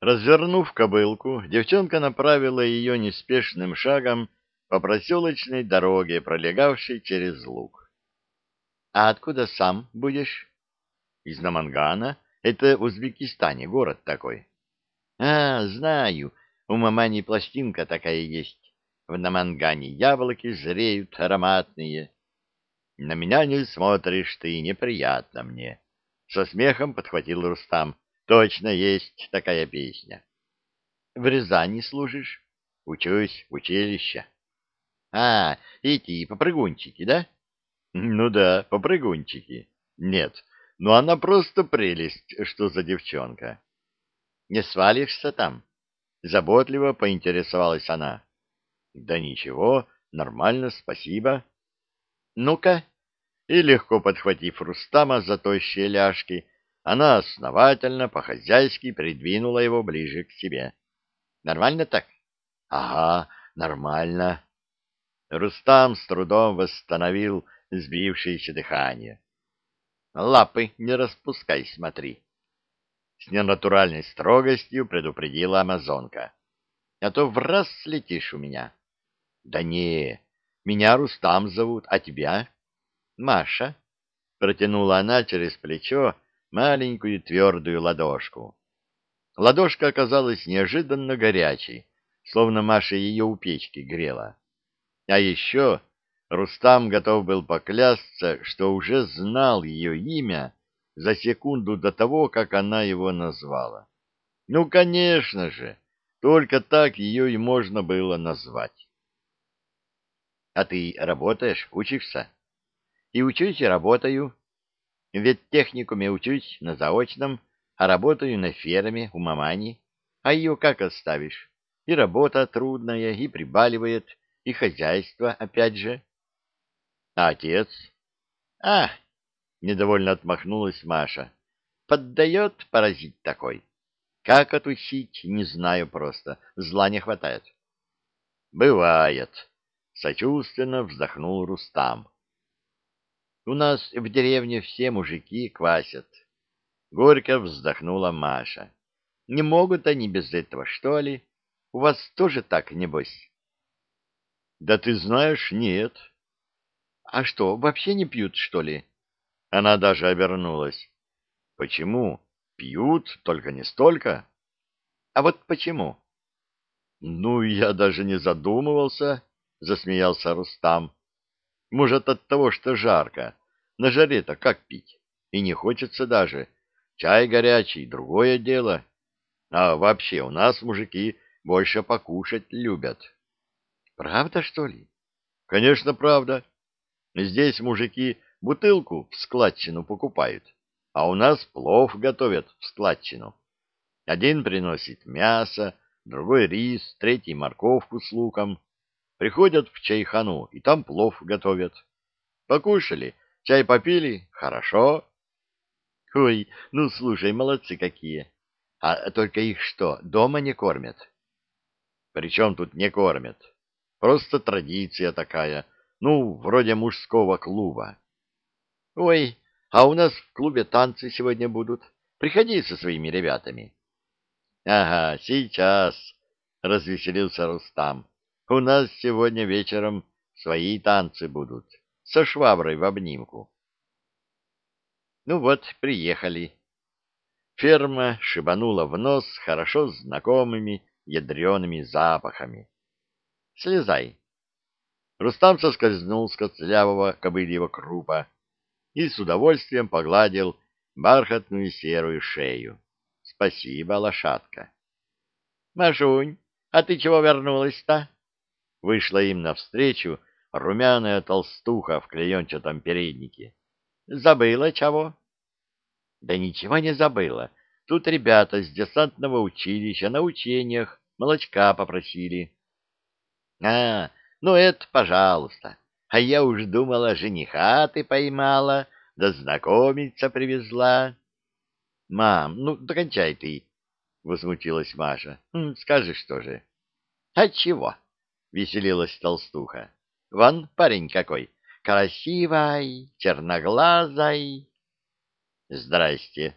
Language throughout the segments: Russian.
Развернув кобылку, девчонка направила ее неспешным шагом по проселочной дороге, пролегавшей через луг. — А откуда сам будешь? — Из Намангана. Это в Узбекистане город такой. — А, знаю. У мамани пластинка такая есть. В Намангане яблоки зреют ароматные. На меня не смотришь ты, неприятно мне. Со смехом подхватил Рустам. Точно есть такая песня. В Рязани служишь? Учусь в училище. А, эти попрыгунчики, да? Ну да, попрыгунчики. Нет, ну она просто прелесть, что за девчонка. Не свалишься там? Заботливо поинтересовалась она. Да ничего, нормально, спасибо. Ну-ка. И легко подхватив Рустама за тощие ляжки, она основательно, по-хозяйски придвинула его ближе к себе. Нормально так? Ага, нормально. Рустам с трудом восстановил сбившееся дыхание. Лапы не распускай, смотри. С ненатуральной строгостью предупредила амазонка. А то в раз слетишь у меня. Да не, меня Рустам зовут, а тебя? Маша. Протянула она через плечо маленькую твердую ладошку. Ладошка оказалась неожиданно горячей, словно Маша ее у печки грела. А еще Рустам готов был поклясться, что уже знал ее имя за секунду до того, как она его назвала. Ну, конечно же, только так ее и можно было назвать. — А ты работаешь, учишься? — И учусь, и работаю. Ведь в техникуме учусь на заочном, а работаю на ферме у мамани. А ее как оставишь? И работа трудная, и прибаливает, и хозяйство опять же. А отец? А, недовольно отмахнулась Маша. Поддает паразит такой. Как отучить, не знаю просто. Зла не хватает. Бывает. Сочувственно вздохнул Рустам. У нас в деревне все мужики квасят. Горько вздохнула Маша. Не могут они без этого, что ли? У вас тоже так, небось? Да ты знаешь, нет. А что, вообще не пьют, что ли? Она даже обернулась. Почему? Пьют, только не столько. А вот почему? Ну, я даже не задумывался, засмеялся Рустам. Может, от того, что жарко. На жаре-то как пить? И не хочется даже. Чай горячий, другое дело. А вообще у нас мужики больше покушать любят. Правда, что ли? Конечно, правда. Здесь мужики бутылку в складчину покупают, а у нас плов готовят в складчину. Один приносит мясо, другой рис, третий морковку с луком. Приходят в чайхану, и там плов готовят. Покушали, чай попили, хорошо. Ой, ну слушай, молодцы какие. А только их что, дома не кормят? Причем тут не кормят? Просто традиция такая, ну, вроде мужского клуба. Ой, а у нас в клубе танцы сегодня будут. Приходи со своими ребятами. Ага, сейчас, развеселился Рустам. У нас сегодня вечером свои танцы будут, со шваброй в обнимку. Ну вот, приехали. Ферма шибанула в нос хорошо знакомыми ядреными запахами. Слезай. Рустам соскользнул с коцлявого кобыльего крупа и с удовольствием погладил бархатную серую шею. Спасибо, лошадка. Машунь, а ты чего вернулась-то? Вышла им навстречу румяная толстуха в клеенчатом переднике. Забыла чего? Да ничего не забыла. Тут ребята с десантного училища на учениях молочка попросили. А, ну это пожалуйста. А я уж думала, жениха ты поймала, да знакомиться привезла. Мам, ну докончай ты, возмутилась Маша. Скажи, что же? А чего? веселилась толстуха. Вон парень какой, красивый, черноглазый. Здрасте,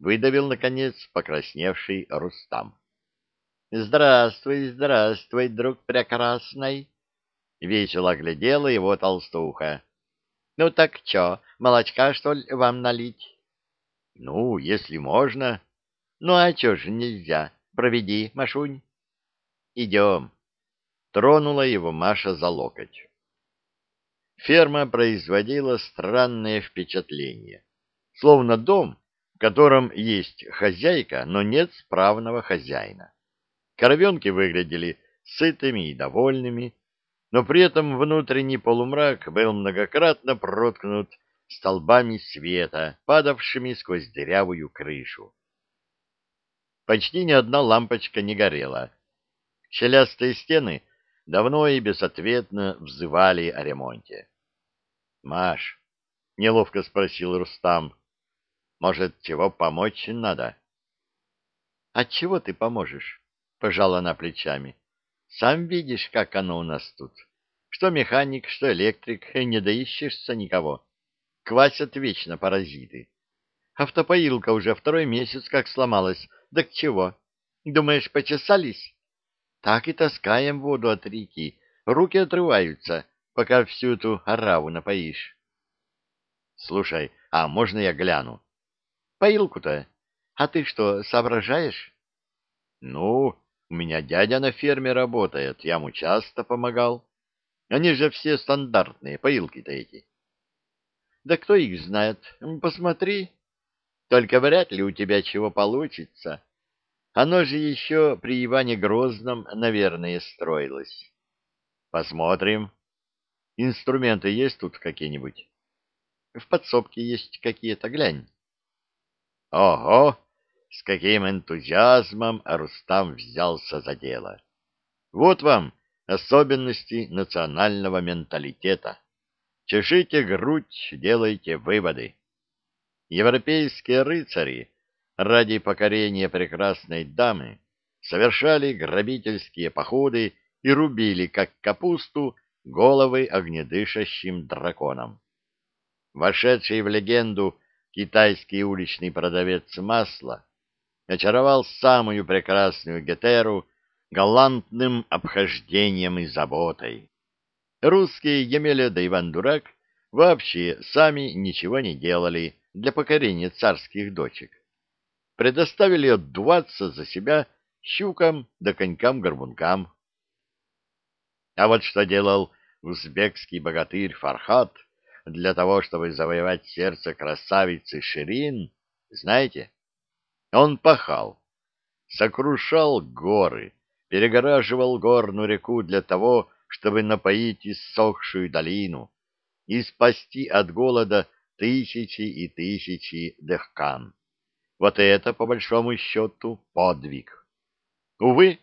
выдавил, наконец, покрасневший Рустам. — Здравствуй, здравствуй, друг прекрасный! — весело оглядела его толстуха. — Ну так чё, молочка, что ли, вам налить? — Ну, если можно. — Ну а чё же нельзя? Проведи, Машунь. — Идем. Тронула его Маша за локоть. Ферма производила странное впечатление, словно дом, в котором есть хозяйка, но нет справного хозяина. Коровенки выглядели сытыми и довольными, но при этом внутренний полумрак был многократно проткнут столбами света, падавшими сквозь дырявую крышу. Почти ни одна лампочка не горела. Щелястые стены давно и безответно взывали о ремонте. — Маш, — неловко спросил Рустам, — может, чего помочь надо? — От чего ты поможешь? — пожала она плечами. — Сам видишь, как оно у нас тут. Что механик, что электрик, не доищешься никого. Квасят вечно паразиты. Автопоилка уже второй месяц как сломалась. Да к чего? Думаешь, почесались? Так и таскаем воду от реки. Руки отрываются, пока всю эту ораву напоишь. Слушай, а можно я гляну? Поилку-то? А ты что, соображаешь? Ну, у меня дядя на ферме работает, я ему часто помогал. Они же все стандартные, поилки-то эти. Да кто их знает? Посмотри. Только вряд ли у тебя чего получится. Оно же еще при Иване Грозном, наверное, строилось. Посмотрим. Инструменты есть тут какие-нибудь? В подсобке есть какие-то, глянь. Ого! С каким энтузиазмом Рустам взялся за дело. Вот вам особенности национального менталитета. Чешите грудь, делайте выводы. Европейские рыцари ради покорения прекрасной дамы совершали грабительские походы и рубили, как капусту, головы огнедышащим драконам. Вошедший в легенду китайский уличный продавец масла очаровал самую прекрасную Гетеру галантным обхождением и заботой. Русские Емеля да Иван Дурак вообще сами ничего не делали для покорения царских дочек. Предоставили отдуваться за себя щукам да конькам-горбункам. А вот что делал узбекский богатырь Фархат для того, чтобы завоевать сердце красавицы Ширин, знаете? Он пахал, сокрушал горы, перегораживал горную реку для того, чтобы напоить иссохшую долину и спасти от голода тысячи и тысячи дехкан. Вот это, по большому счету, подвиг. Увы,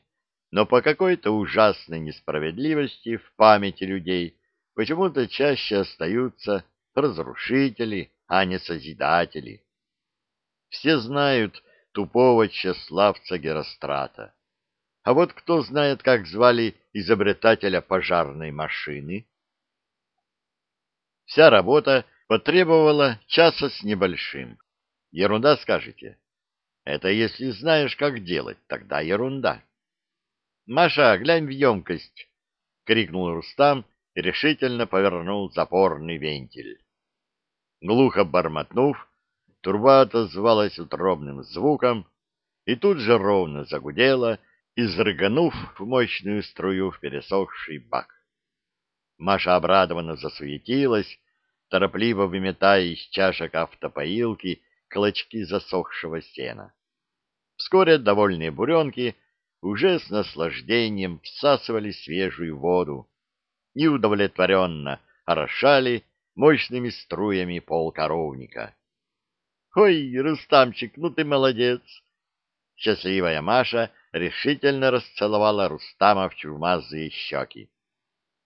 но по какой-то ужасной несправедливости в памяти людей почему-то чаще остаются разрушители, а не созидатели. Все знают тупого тщеславца Герострата. А вот кто знает, как звали изобретателя пожарной машины? Вся работа потребовала часа с небольшим. Ерунда, скажете? Это если знаешь, как делать, тогда ерунда. Маша, глянь в емкость! — крикнул Рустам и решительно повернул запорный вентиль. Глухо бормотнув, турба отозвалась утробным звуком и тут же ровно загудела, изрыганув в мощную струю в пересохший бак. Маша обрадованно засуетилась, торопливо выметая из чашек автопоилки клочки засохшего сена. Вскоре довольные буренки уже с наслаждением всасывали свежую воду и удовлетворенно орошали мощными струями пол коровника. — Ой, Рустамчик, ну ты молодец! Счастливая Маша решительно расцеловала Рустама в чумазые щеки.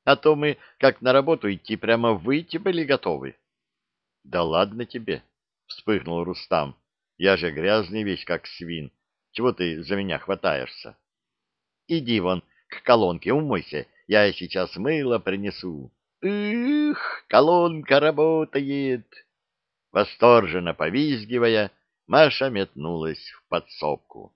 А то мы, как на работу идти, прямо выйти были готовы. — Да ладно тебе, — вспыхнул Рустам. — Я же грязный весь, как свин. Чего ты за меня хватаешься? — Иди вон к колонке, умойся, я сейчас мыло принесу. — Эх, колонка работает! Восторженно повизгивая, Маша метнулась в подсобку.